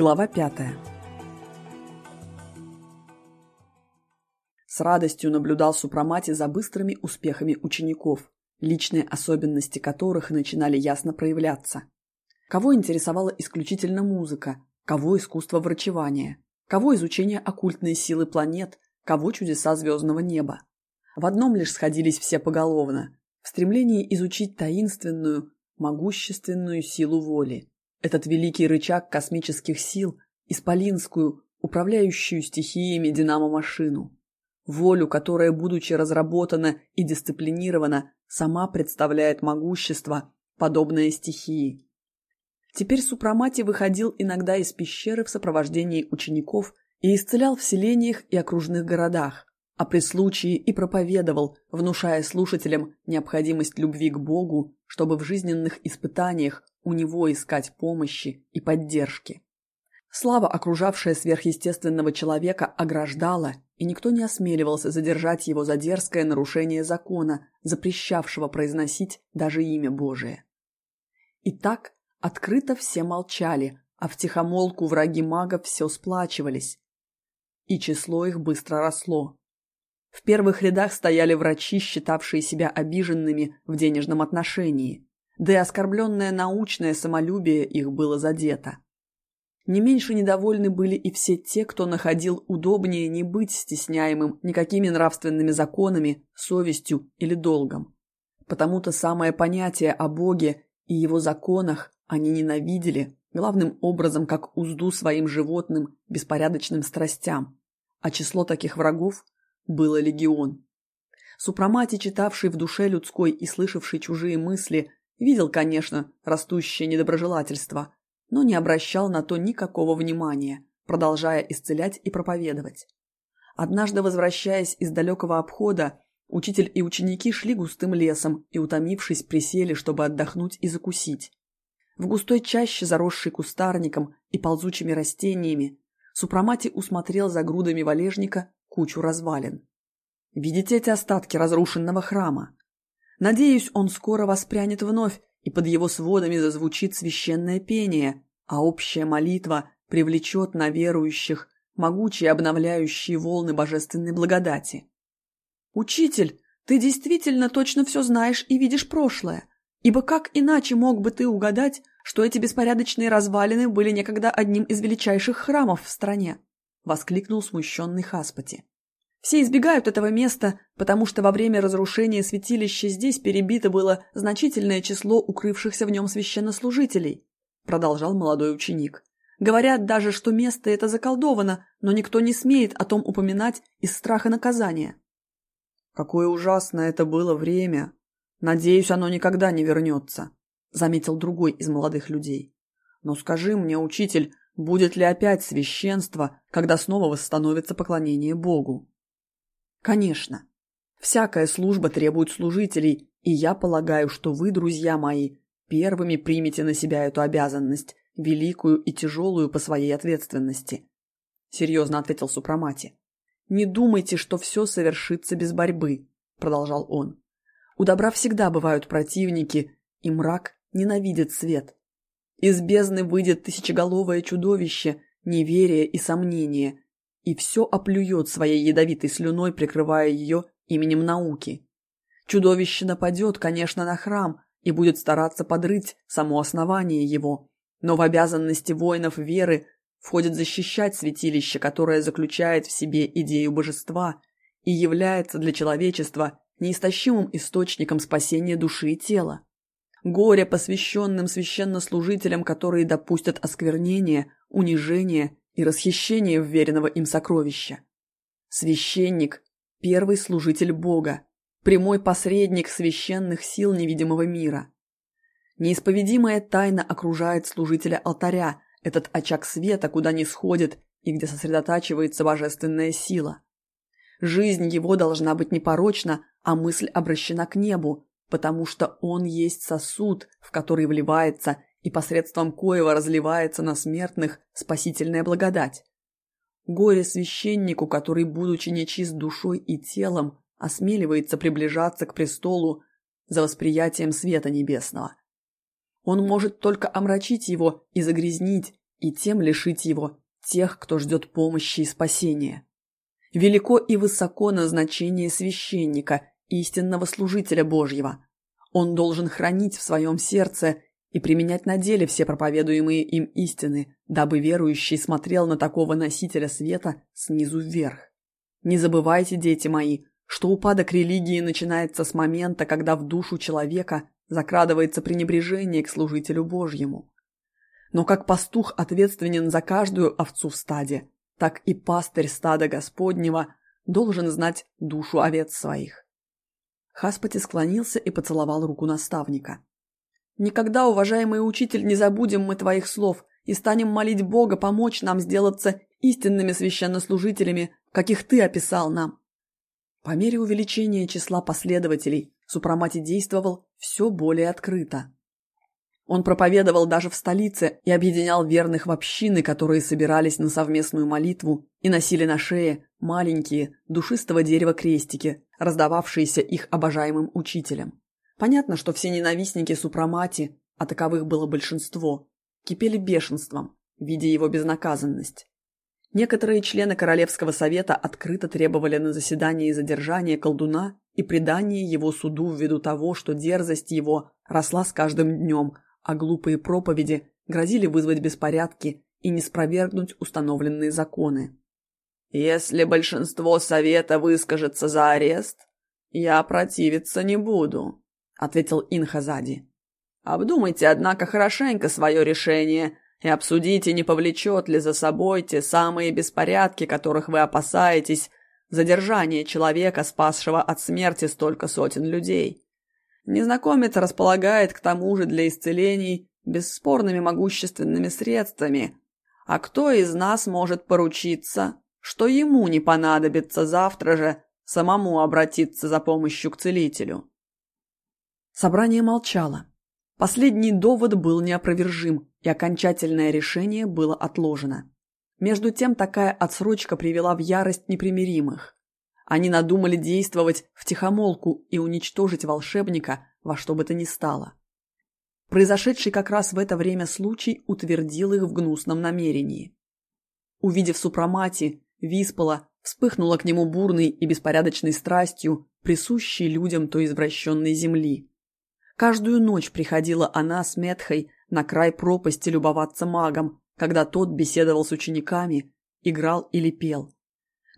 Глава пятая. С радостью наблюдал Супрамати за быстрыми успехами учеников, личные особенности которых начинали ясно проявляться. Кого интересовала исключительно музыка, кого искусство врачевания, кого изучение оккультной силы планет, кого чудеса звездного неба. В одном лишь сходились все поголовно – в стремлении изучить таинственную, могущественную силу воли. Этот великий рычаг космических сил, исполинскую, управляющую стихиями динамо-машину. Волю, которая, будучи разработана и дисциплинирована, сама представляет могущество, подобное стихии. Теперь Супрамати выходил иногда из пещеры в сопровождении учеников и исцелял в селениях и окружных городах, а при случае и проповедовал, внушая слушателям необходимость любви к Богу, чтобы в жизненных испытаниях у него искать помощи и поддержки. Слава, окружавшая сверхъестественного человека, ограждала, и никто не осмеливался задержать его за дерзкое нарушение закона, запрещавшего произносить даже имя Божие. Итак, открыто все молчали, а втихомолку враги мага все сплачивались. И число их быстро росло. В первых рядах стояли врачи, считавшие себя обиженными в денежном отношении, да и оскорбленное научное самолюбие их было задето. Не меньше недовольны были и все те, кто находил удобнее не быть стесняемым никакими нравственными законами, совестью или долгом. Потому-то самое понятие о Боге и его законах они ненавидели, главным образом как узду своим животным, беспорядочным страстям. А число таких врагов было легион. Супрамати, читавший в душе людской и слышавший чужие мысли, видел, конечно, растущее недоброжелательство, но не обращал на то никакого внимания, продолжая исцелять и проповедовать. Однажды, возвращаясь из далекого обхода, учитель и ученики шли густым лесом и, утомившись, присели, чтобы отдохнуть и закусить. В густой чаще, заросшей кустарником и ползучими растениями, Супрамати усмотрел за грудами валежника кучу развалин. Видите эти остатки разрушенного храма? Надеюсь, он скоро воспрянет вновь, и под его сводами зазвучит священное пение, а общая молитва привлечет на верующих могучие обновляющие волны божественной благодати. «Учитель, ты действительно точно все знаешь и видишь прошлое, ибо как иначе мог бы ты угадать, что эти беспорядочные развалины были некогда одним из величайших храмов в стране?» — воскликнул смущенный Хаспати. Все избегают этого места, потому что во время разрушения святилища здесь перебито было значительное число укрывшихся в нем священнослужителей, продолжал молодой ученик. Говорят даже, что место это заколдовано, но никто не смеет о том упоминать из страха наказания. Какое ужасное это было время. Надеюсь, оно никогда не вернется, заметил другой из молодых людей. Но скажи мне, учитель, будет ли опять священство, когда снова восстановится поклонение Богу? Конечно. Всякая служба требует служителей, и я полагаю, что вы, друзья мои, первыми примете на себя эту обязанность, великую и тяжелую по своей ответственности. Серьезно ответил Супрамати. Не думайте, что все совершится без борьбы, продолжал он. У добра всегда бывают противники, и мрак ненавидит свет. Из бездны выйдет тысячеголовое чудовище, неверие и сомнение, и все оплюет своей ядовитой слюной, прикрывая ее именем науки. Чудовище нападет, конечно, на храм и будет стараться подрыть само основание его, но в обязанности воинов веры входит защищать святилище, которое заключает в себе идею божества и является для человечества неистощимым источником спасения души и тела. Горе посвященным священнослужителям, которые допустят осквернение, унижение и расхищение вверенного им сокровища. Священник – первый служитель Бога, прямой посредник священных сил невидимого мира. Неисповедимая тайна окружает служителя алтаря, этот очаг света, куда не сходит и где сосредотачивается божественная сила. Жизнь его должна быть непорочна, а мысль обращена к небу, потому что он есть сосуд, в который вливается и посредством коего разливается на смертных спасительная благодать. Горе священнику, который, будучи нечист душой и телом, осмеливается приближаться к престолу за восприятием света небесного. Он может только омрачить его и загрязнить, и тем лишить его тех, кто ждет помощи и спасения. Велико и высоко назначение священника, истинного служителя Божьего. Он должен хранить в своем сердце и применять на деле все проповедуемые им истины, дабы верующий смотрел на такого носителя света снизу вверх. Не забывайте, дети мои, что упадок религии начинается с момента, когда в душу человека закрадывается пренебрежение к служителю Божьему. Но как пастух ответственен за каждую овцу в стаде, так и пастырь стада Господнего должен знать душу овец своих. Хаспати склонился и поцеловал руку наставника. «Никогда, уважаемый учитель, не забудем мы твоих слов и станем молить Бога помочь нам сделаться истинными священнослужителями, каких ты описал нам». По мере увеличения числа последователей Супрамати действовал все более открыто. Он проповедовал даже в столице и объединял верных в общины, которые собирались на совместную молитву и носили на шее маленькие, душистого дерева крестики, раздававшиеся их обожаемым учителям. Понятно, что все ненавистники Супрамати, а таковых было большинство, кипели бешенством, видя его безнаказанность. Некоторые члены Королевского совета открыто требовали на заседании задержания колдуна и предания его суду ввиду того, что дерзость его росла с каждым днем, а глупые проповеди грозили вызвать беспорядки и не спровергнуть установленные законы. «Если большинство совета выскажется за арест, я противиться не буду», — ответил Инхазади. «Обдумайте, однако, хорошенько свое решение и обсудите, не повлечет ли за собой те самые беспорядки, которых вы опасаетесь, задержание человека, спасшего от смерти столько сотен людей. Незнакомец располагает к тому же для исцелений бесспорными могущественными средствами. А кто из нас может поручиться, что ему не понадобится завтра же самому обратиться за помощью к целителю? Собрание молчало. Последний довод был неопровержим, и окончательное решение было отложено. Между тем такая отсрочка привела в ярость непримиримых. Они надумали действовать втихомолку и уничтожить волшебника во что бы то ни стало. Произошедший как раз в это время случай утвердил их в гнусном намерении. Увидев супромати, Виспола вспыхнула к нему бурной и беспорядочной страстью, присущей людям той извращенной земли. Каждую ночь приходила она с Метхой на край пропасти любоваться магом, когда тот беседовал с учениками, играл или пел.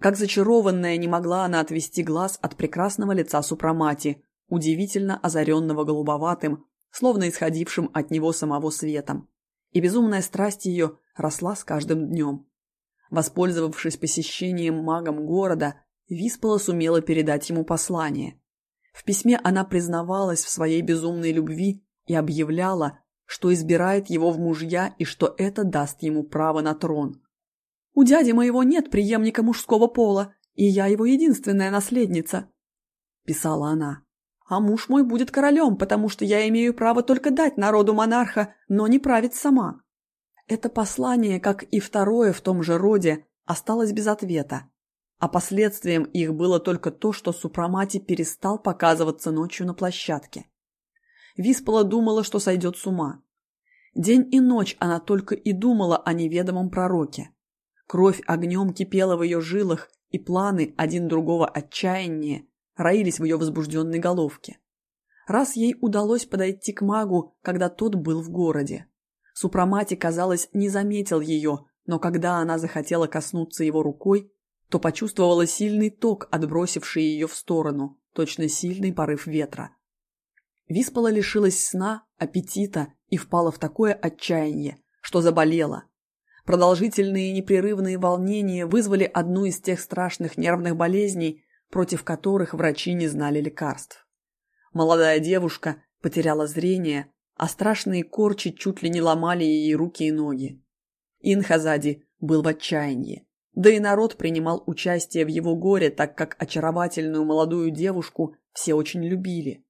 Как зачарованная не могла она отвести глаз от прекрасного лица Супрамати, удивительно озаренного голубоватым, словно исходившим от него самого светом. И безумная страсть ее росла с каждым днем. Воспользовавшись посещением магом города, Виспола сумела передать ему послание. В письме она признавалась в своей безумной любви и объявляла, что избирает его в мужья и что это даст ему право на трон. У дяди моего нет преемника мужского пола, и я его единственная наследница», – писала она. «А муж мой будет королем, потому что я имею право только дать народу монарха, но не править сама». Это послание, как и второе в том же роде, осталось без ответа, а последствием их было только то, что Супрамати перестал показываться ночью на площадке. Виспола думала, что сойдет с ума. День и ночь она только и думала о неведомом пророке. Кровь огнем кипела в ее жилах, и планы один другого отчаяннее роились в ее возбужденной головке. Раз ей удалось подойти к магу, когда тот был в городе. Супрамати, казалось, не заметил ее, но когда она захотела коснуться его рукой, то почувствовала сильный ток, отбросивший ее в сторону, точно сильный порыв ветра. Виспала лишилась сна, аппетита и впала в такое отчаяние, что заболела, Продолжительные непрерывные волнения вызвали одну из тех страшных нервных болезней, против которых врачи не знали лекарств. Молодая девушка потеряла зрение, а страшные корчи чуть ли не ломали ей руки и ноги. Инхазади был в отчаянии. Да и народ принимал участие в его горе, так как очаровательную молодую девушку все очень любили.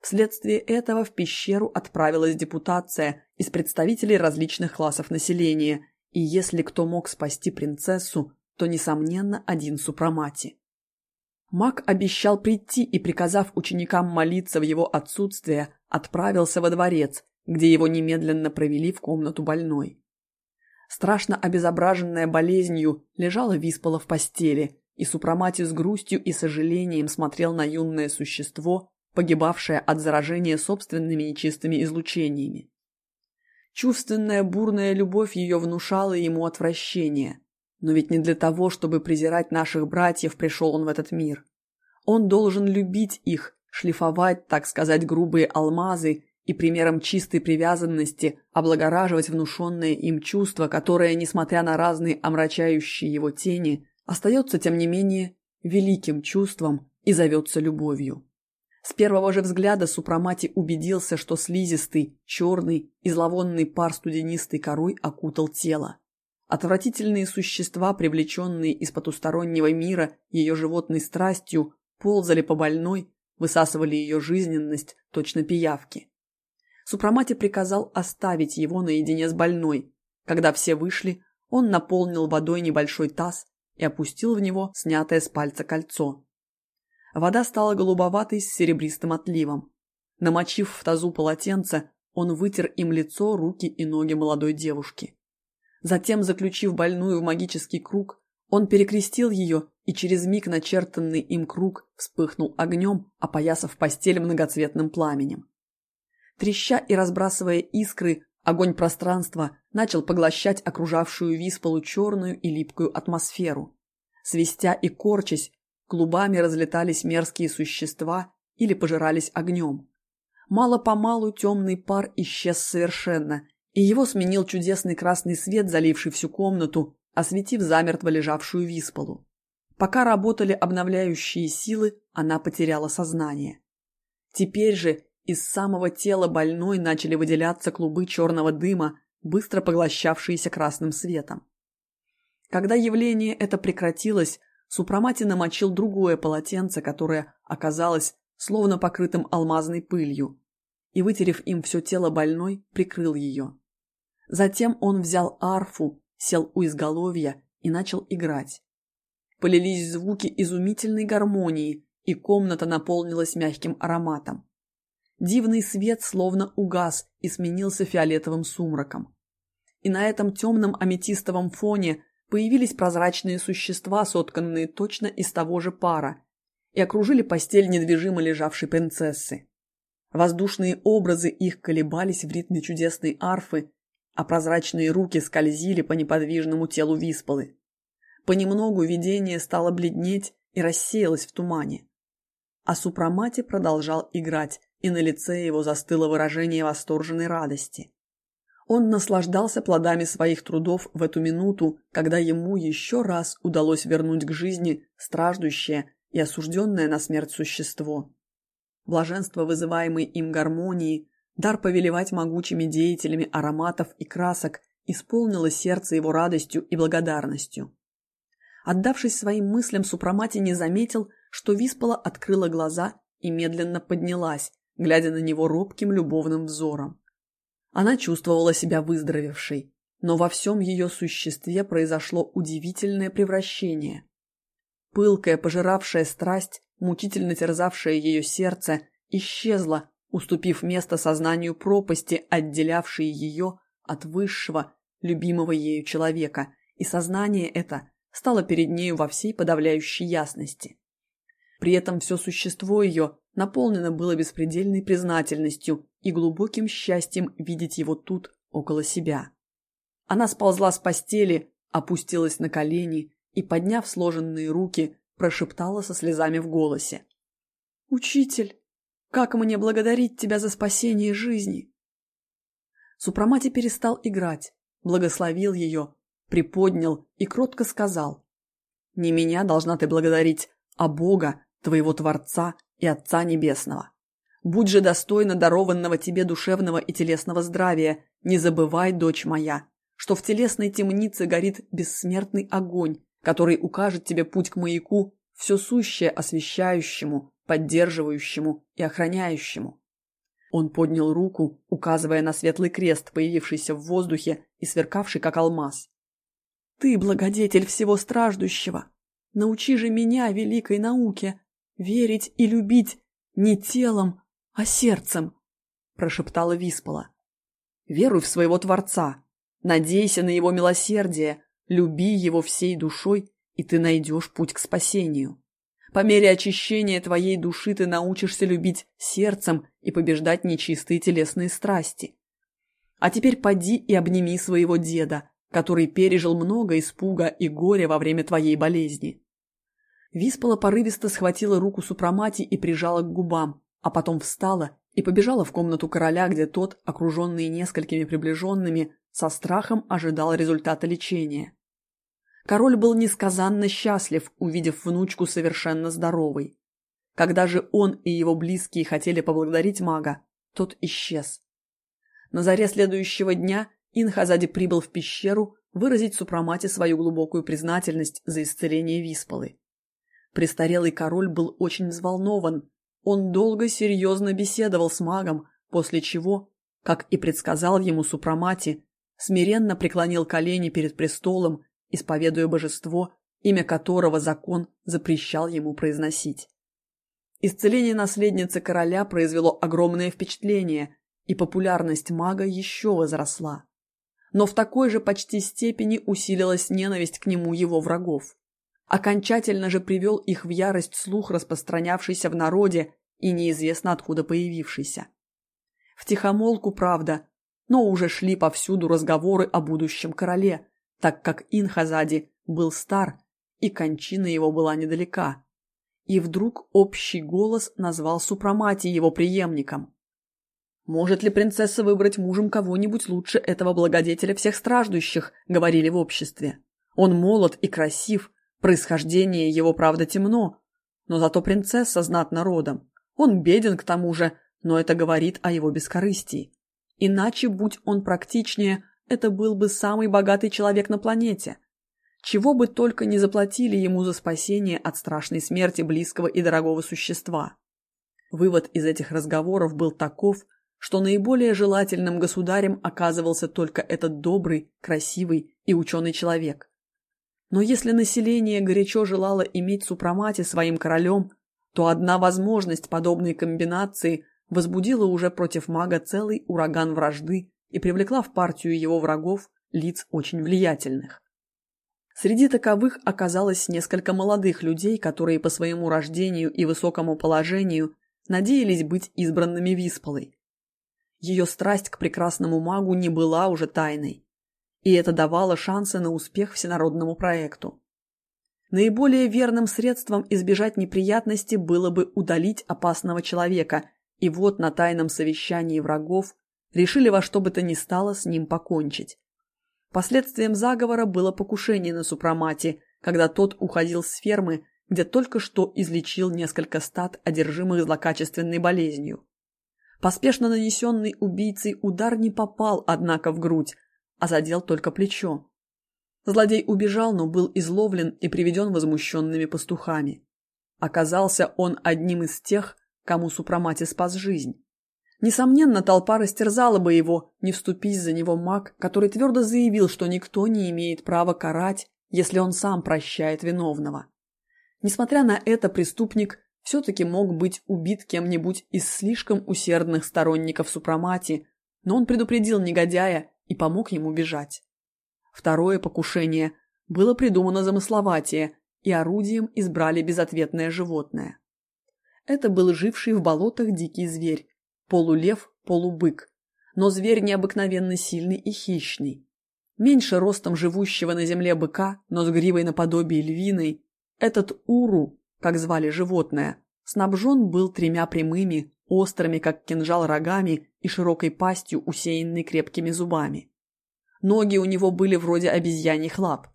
Вследствие этого в пещеру отправилась депутация из представителей различных классов населения и если кто мог спасти принцессу, то, несомненно, один Супрамати. Маг обещал прийти и, приказав ученикам молиться в его отсутствие, отправился во дворец, где его немедленно провели в комнату больной. Страшно обезображенная болезнью лежала Виспола в постели, и Супрамати с грустью и сожалением смотрел на юное существо, погибавшее от заражения собственными нечистыми излучениями. Чувственная бурная любовь ее внушала ему отвращение. Но ведь не для того, чтобы презирать наших братьев, пришел он в этот мир. Он должен любить их, шлифовать, так сказать, грубые алмазы и примером чистой привязанности облагораживать внушенное им чувство, которое, несмотря на разные омрачающие его тени, остается, тем не менее, великим чувством и зовется любовью. С первого же взгляда Супрамати убедился, что слизистый, черный и зловонный пар студенистой корой окутал тело. Отвратительные существа, привлеченные из потустороннего мира ее животной страстью, ползали по больной, высасывали ее жизненность, точно пиявки. Супрамати приказал оставить его наедине с больной. Когда все вышли, он наполнил водой небольшой таз и опустил в него снятое с пальца кольцо. Вода стала голубоватой с серебристым отливом. Намочив в тазу полотенце, он вытер им лицо, руки и ноги молодой девушки. Затем, заключив больную в магический круг, он перекрестил ее, и через миг начертанный им круг вспыхнул огнем, опоясав постель многоцветным пламенем. Треща и разбрасывая искры, огонь пространства начал поглощать окружавшую Висполу черную и липкую атмосферу. Свистя и корчась, Клубами разлетались мерзкие существа или пожирались огнем. Мало-помалу темный пар исчез совершенно, и его сменил чудесный красный свет, заливший всю комнату, осветив замертво лежавшую Висполу. Пока работали обновляющие силы, она потеряла сознание. Теперь же из самого тела больной начали выделяться клубы черного дыма, быстро поглощавшиеся красным светом. Когда явление это прекратилось, Супрамати намочил другое полотенце, которое оказалось словно покрытым алмазной пылью, и, вытерев им все тело больной, прикрыл ее. Затем он взял арфу, сел у изголовья и начал играть. Полились звуки изумительной гармонии, и комната наполнилась мягким ароматом. Дивный свет словно угас и сменился фиолетовым сумраком. И на этом темном аметистовом фоне появились прозрачные существа, сотканные точно из того же пара, и окружили постель недвижимо лежавшей принцессы. Воздушные образы их колебались в ритме чудесной арфы, а прозрачные руки скользили по неподвижному телу Висполы. Понемногу видение стало бледнеть и рассеялось в тумане. А Супрамати продолжал играть, и на лице его застыло выражение восторженной радости. Он наслаждался плодами своих трудов в эту минуту, когда ему еще раз удалось вернуть к жизни страждущее и осужденное на смерть существо. Блаженство, вызываемое им гармонии, дар повелевать могучими деятелями ароматов и красок, исполнило сердце его радостью и благодарностью. Отдавшись своим мыслям, Супрамати не заметил, что Виспола открыла глаза и медленно поднялась, глядя на него робким любовным взором. Она чувствовала себя выздоровевшей, но во всем ее существе произошло удивительное превращение. Пылкая, пожиравшая страсть, мучительно терзавшая ее сердце, исчезла, уступив место сознанию пропасти, отделявшей ее от высшего, любимого ею человека, и сознание это стало перед нею во всей подавляющей ясности. При этом все существо ее наполнено было беспредельной признательностью и глубоким счастьем видеть его тут, около себя. Она сползла с постели, опустилась на колени и, подняв сложенные руки, прошептала со слезами в голосе. «Учитель, как мне благодарить тебя за спасение жизни?» Супрамати перестал играть, благословил ее, приподнял и кротко сказал. «Не меня должна ты благодарить, а Бога, твоего Творца и Отца Небесного. Будь же достойна дарованного тебе душевного и телесного здравия, не забывай, дочь моя, что в телесной темнице горит бессмертный огонь, который укажет тебе путь к маяку, все сущее освещающему, поддерживающему и охраняющему. Он поднял руку, указывая на светлый крест, появившийся в воздухе и сверкавший как алмаз. «Ты, благодетель всего страждущего, научи же меня великой науке, верить и любить не телом, а сердцем, прошептала Виспола. Веруй в своего Творца. Надейся на его милосердие, люби его всей душой, и ты найдешь путь к спасению. По мере очищения твоей души ты научишься любить сердцем и побеждать нечистые телесные страсти. А теперь поди и обними своего деда, который пережил много испуга и горя во время твоей болезни. Виспала порывисто схватила руку Супрамати и прижала к губам, а потом встала и побежала в комнату короля, где тот, окруженный несколькими приближенными, со страхом ожидал результата лечения. Король был несказанно счастлив, увидев внучку совершенно здоровой. Когда же он и его близкие хотели поблагодарить мага, тот исчез. На заре следующего дня Инхазади прибыл в пещеру выразить Супрамате свою глубокую признательность за исцеление Виспалы. Престарелый король был очень взволнован. Он долго серьезно беседовал с магом, после чего, как и предсказал ему Супрамати, смиренно преклонил колени перед престолом исповедуя божество, имя которого закон запрещал ему произносить. Исцеление наследницы короля произвело огромное впечатление, и популярность мага еще возросла. Но в такой же почти степени усилилась ненависть к нему его врагов. Окончательно же привел их в ярость слух, распространявшийся в народе и неизвестно откуда появившийся. В тихомолку, правда, но уже шли повсюду разговоры о будущем короле, так как Инхазади был стар, и кончина его была недалека. И вдруг общий голос назвал Супрамати его преемником. «Может ли принцесса выбрать мужем кого-нибудь лучше этого благодетеля всех страждущих?» — говорили в обществе. «Он молод и красив, происхождение его, правда, темно, но зато принцесса знатна родом. Он беден к тому же, но это говорит о его бескорыстии. Иначе, будь он практичнее, это был бы самый богатый человек на планете. Чего бы только не заплатили ему за спасение от страшной смерти близкого и дорогого существа. Вывод из этих разговоров был таков, что наиболее желательным государем оказывался только этот добрый, красивый и ученый человек. Но если население горячо желало иметь Супрамати своим королем, то одна возможность подобной комбинации возбудила уже против мага целый ураган вражды и привлекла в партию его врагов лиц очень влиятельных. Среди таковых оказалось несколько молодых людей, которые по своему рождению и высокому положению надеялись быть избранными Висполой. Ее страсть к прекрасному магу не была уже тайной, и это давало шансы на успех всенародному проекту. Наиболее верным средством избежать неприятности было бы удалить опасного человека, и вот на тайном совещании врагов решили во что бы то ни стало с ним покончить. Последствием заговора было покушение на Супрамати, когда тот уходил с фермы, где только что излечил несколько стад, одержимых злокачественной болезнью. Поспешно нанесенный убийцей удар не попал, однако, в грудь, а задел только плечо. Злодей убежал, но был изловлен и приведен возмущенными пастухами. Оказался он одним из тех, кому Супрамати спас жизнь. Несомненно, толпа растерзала бы его, не вступись за него маг, который твердо заявил, что никто не имеет права карать, если он сам прощает виновного. Несмотря на это, преступник все-таки мог быть убит кем-нибудь из слишком усердных сторонников Супрамати, но он предупредил негодяя и помог ему бежать. Второе покушение было придумано замысловатее, и орудием избрали безответное животное. Это был живший в болотах дикий зверь, полулев, полубык. Но зверь необыкновенно сильный и хищный. Меньше ростом живущего на земле быка, но с гривой наподобие львиной, этот уру, как звали животное, снабжен был тремя прямыми, острыми, как кинжал, рогами и широкой пастью, усеянной крепкими зубами. Ноги у него были вроде обезьяньих лап.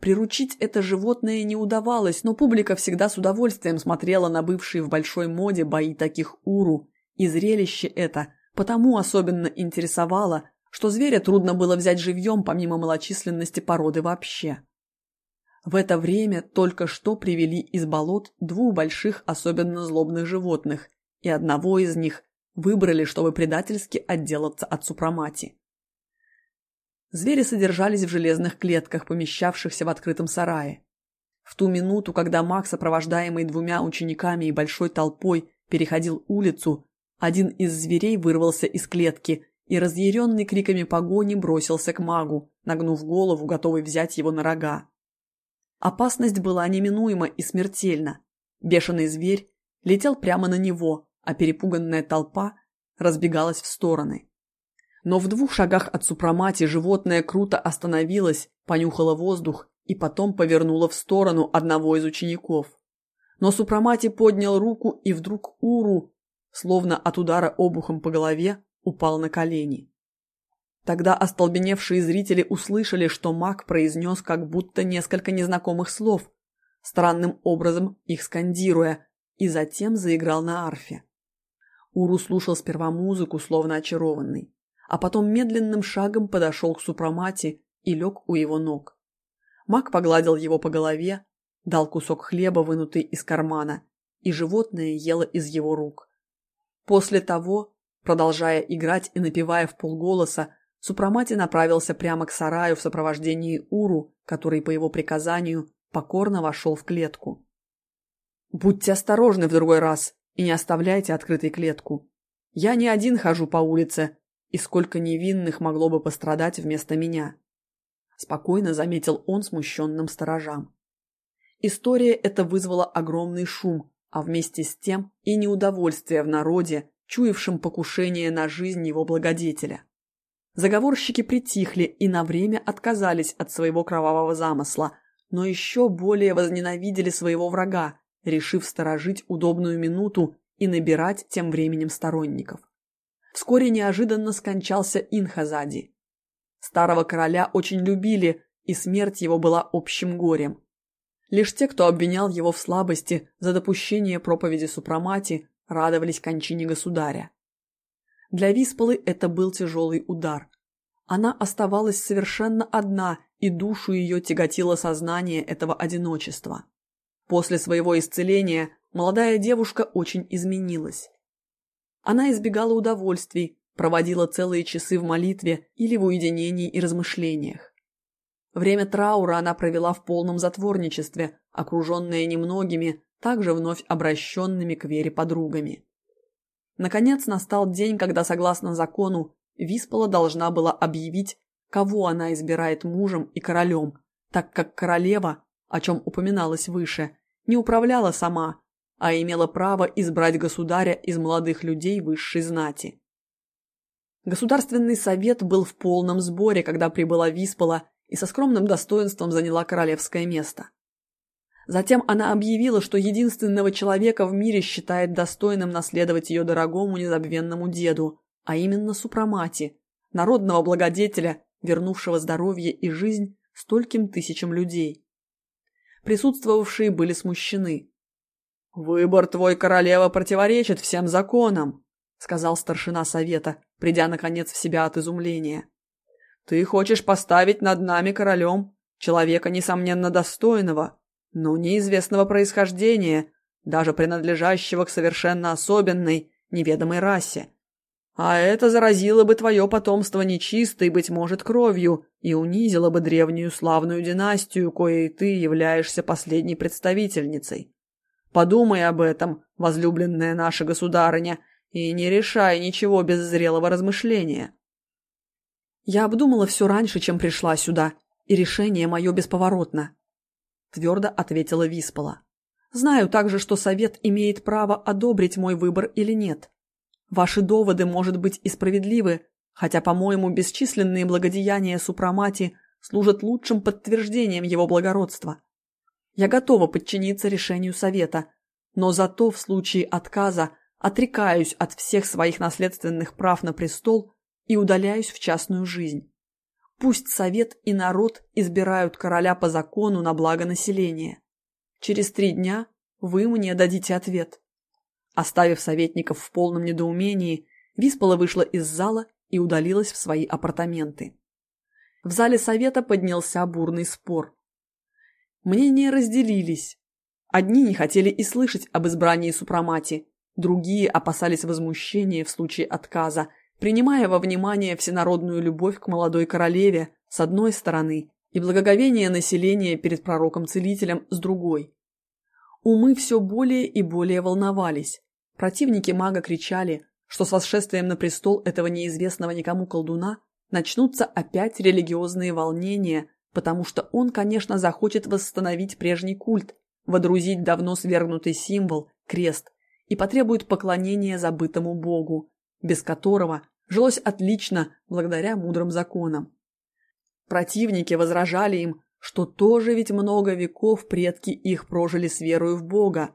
Приручить это животное не удавалось, но публика всегда с удовольствием смотрела на бывшие в большой моде бои таких уру и зрелище это потому особенно интересовало, что зверя трудно было взять живьем помимо малочисленности породы вообще. В это время только что привели из болот двух больших особенно злобных животных, и одного из них выбрали, чтобы предательски отделаться от супромати. Звери содержались в железных клетках, помещавшихся в открытом сарае. В ту минуту, когда Макс, сопровождаемый двумя учениками и большой толпой, переходил улицу, один из зверей вырвался из клетки и, разъяренный криками погони, бросился к магу, нагнув голову, готовый взять его на рога. Опасность была неминуема и смертельна. Бешеный зверь летел прямо на него, а перепуганная толпа разбегалась в стороны. Но в двух шагах от супромати животное круто остановилось, понюхало воздух и потом повернуло в сторону одного из учеников. Но супромати поднял руку, и вдруг Уру, словно от удара обухом по голове, упал на колени. Тогда остолбеневшие зрители услышали, что маг произнес как будто несколько незнакомых слов, странным образом их скандируя, и затем заиграл на арфе. Уру слушал сперва музыку, словно очарованный, а потом медленным шагом подошел к супромате и лег у его ног. Маг погладил его по голове, дал кусок хлеба, вынутый из кармана, и животное ело из его рук. После того, продолжая играть и напевая в полголоса, Супромати направился прямо к сараю в сопровождении Уру, который по его приказанию покорно вошел в клетку. «Будьте осторожны в другой раз и не оставляйте открытой клетку. Я не один хожу по улице, и сколько невинных могло бы пострадать вместо меня», – спокойно заметил он смущенным сторожам. История эта вызвала огромный шум, а вместе с тем и неудовольствие в народе, чуявшем покушение на жизнь его благодетеля. Заговорщики притихли и на время отказались от своего кровавого замысла, но еще более возненавидели своего врага, решив сторожить удобную минуту и набирать тем временем сторонников. Вскоре неожиданно скончался Инхазади. Старого короля очень любили, и смерть его была общим горем. Лишь те, кто обвинял его в слабости за допущение проповеди Супрамати, радовались кончине государя. Для Виспалы это был тяжелый удар. Она оставалась совершенно одна, и душу ее тяготило сознание этого одиночества. После своего исцеления молодая девушка очень изменилась. Она избегала удовольствий, проводила целые часы в молитве или в уединении и размышлениях. Время траура она провела в полном затворничестве, окруженная немногими, также вновь обращенными к вере подругами. Наконец настал день, когда, согласно закону, Виспола должна была объявить, кого она избирает мужем и королем, так как королева, о чем упоминалось выше, не управляла сама, а имела право избрать государя из молодых людей высшей знати. Государственный совет был в полном сборе, когда прибыла Виспола и со скромным достоинством заняла королевское место. Затем она объявила, что единственного человека в мире считает достойным наследовать ее дорогому незабвенному деду, а именно Супрамати, народного благодетеля, вернувшего здоровье и жизнь стольким тысячам людей. Присутствовавшие были смущены. «Выбор твой, королева, противоречит всем законам», сказал старшина совета, придя наконец в себя от изумления. «Ты хочешь поставить над нами королем человека, несомненно, достойного, но неизвестного происхождения, даже принадлежащего к совершенно особенной, неведомой расе. А это заразило бы твое потомство нечистой, быть может, кровью, и унизило бы древнюю славную династию, коей ты являешься последней представительницей. Подумай об этом, возлюбленная наша государыня, и не решай ничего без зрелого размышления. Я обдумала все раньше, чем пришла сюда, и решение мое бесповоротно твердо ответила Виспала. Знаю также, что совет имеет право одобрить мой выбор или нет. Ваши доводы, может быть, и справедливы, хотя, по-моему, бесчисленные благодеяния Супрамати служат лучшим подтверждением его благородства. Я готова подчиниться решению совета, но зато в случае отказа отрекаюсь от всех своих наследственных прав на престол и удаляюсь в частную жизнь. Пусть совет и народ избирают короля по закону на благо населения. Через три дня вы мне дадите ответ. Оставив советников в полном недоумении, Виспола вышла из зала и удалилась в свои апартаменты. В зале совета поднялся бурный спор. Мнения разделились. Одни не хотели и слышать об избрании супрамати, другие опасались возмущения в случае отказа принимая во внимание всенародную любовь к молодой королеве с одной стороны и благоговение населения перед пророком-целителем с другой. Умы все более и более волновались. Противники мага кричали, что с восшествием на престол этого неизвестного никому колдуна начнутся опять религиозные волнения, потому что он, конечно, захочет восстановить прежний культ, водрузить давно свергнутый символ, крест, и потребует поклонения забытому богу, без которого жилось отлично благодаря мудрым законам. Противники возражали им, что тоже ведь много веков предки их прожили с верою в Бога.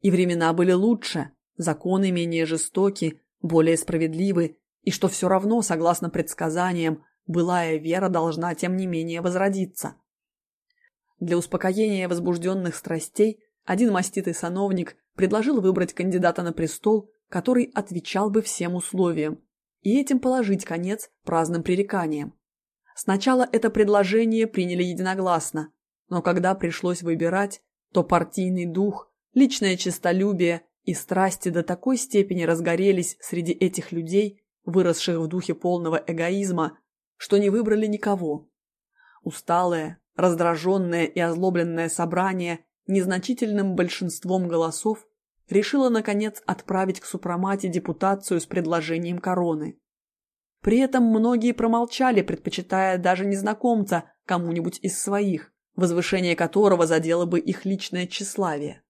И времена были лучше, законы менее жестоки, более справедливы, и что все равно, согласно предсказаниям, былая вера должна тем не менее возродиться. Для успокоения возбужденных страстей один маститый сановник предложил выбрать кандидата на престол, который отвечал бы всем условиям, и этим положить конец праздным пререканиям. Сначала это предложение приняли единогласно, но когда пришлось выбирать, то партийный дух, личное честолюбие и страсти до такой степени разгорелись среди этих людей, выросших в духе полного эгоизма, что не выбрали никого. Усталое, раздраженное и озлобленное собрание незначительным большинством голосов решило, наконец, отправить к супромате депутацию с предложением короны. При этом многие промолчали, предпочитая даже незнакомца кому-нибудь из своих, возвышение которого задело бы их личное тщеславие.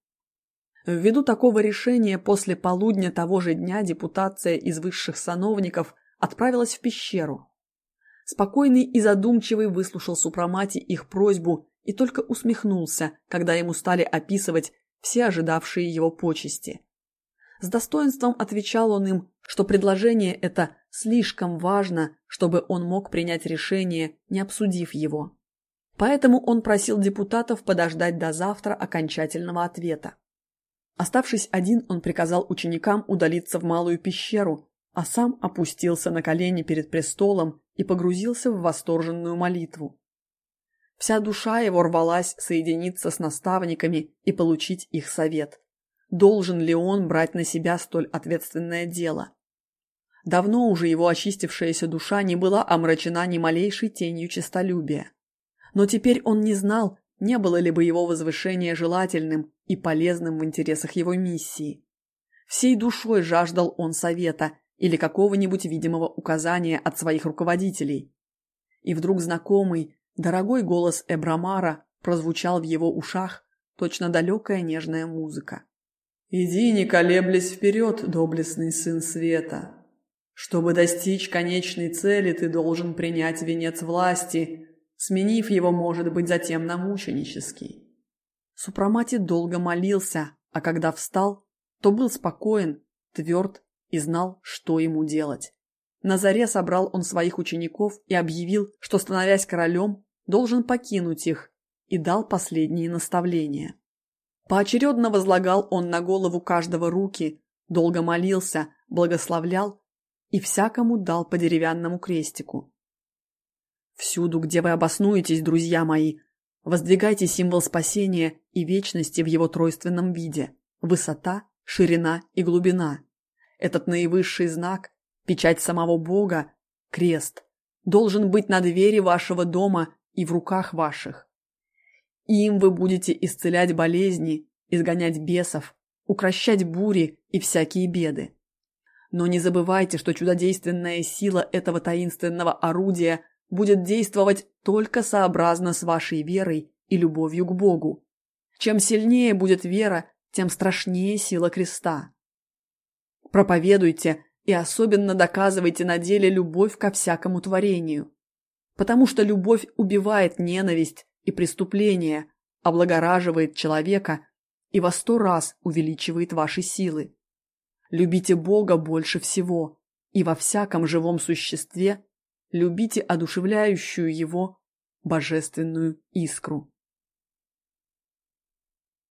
Ввиду такого решения после полудня того же дня депутация из высших сановников отправилась в пещеру. Спокойный и задумчивый выслушал супромати их просьбу и только усмехнулся, когда ему стали описывать все ожидавшие его почести. С достоинством отвечал он им, что предложение это слишком важно, чтобы он мог принять решение, не обсудив его. Поэтому он просил депутатов подождать до завтра окончательного ответа. Оставшись один, он приказал ученикам удалиться в малую пещеру, а сам опустился на колени перед престолом и погрузился в восторженную молитву. Вся душа его рвалась соединиться с наставниками и получить их совет. Должен ли он брать на себя столь ответственное дело? Давно уже его очистившаяся душа не была омрачена ни малейшей тенью честолюбия. Но теперь он не знал, не было ли бы его возвышение желательным и полезным в интересах его миссии. Всей душой жаждал он совета или какого-нибудь видимого указания от своих руководителей. И вдруг знакомый, дорогой голос Эбрамара прозвучал в его ушах, точно далекая нежная музыка. «Иди, не колеблясь вперед, доблестный сын света. Чтобы достичь конечной цели, ты должен принять венец власти, сменив его, может быть, затем на мученический. Супрамати долго молился, а когда встал, то был спокоен, тверд и знал, что ему делать. На заре собрал он своих учеников и объявил, что, становясь королем, должен покинуть их, и дал последние наставления. Поочередно возлагал он на голову каждого руки, долго молился, благословлял и всякому дал по деревянному крестику. Всюду, где вы обоснуетесь, друзья мои, Воздвигайте символ спасения и вечности в его тройственном виде – высота, ширина и глубина. Этот наивысший знак, печать самого Бога, крест, должен быть на двери вашего дома и в руках ваших. Им вы будете исцелять болезни, изгонять бесов, укращать бури и всякие беды. Но не забывайте, что чудодейственная сила этого таинственного орудия будет действовать только сообразно с вашей верой и любовью к Богу. Чем сильнее будет вера, тем страшнее сила креста. Проповедуйте и особенно доказывайте на деле любовь ко всякому творению. Потому что любовь убивает ненависть и преступление, облагораживает человека и во сто раз увеличивает ваши силы. Любите Бога больше всего, и во всяком живом существе любите одушевляющую его божественную искру.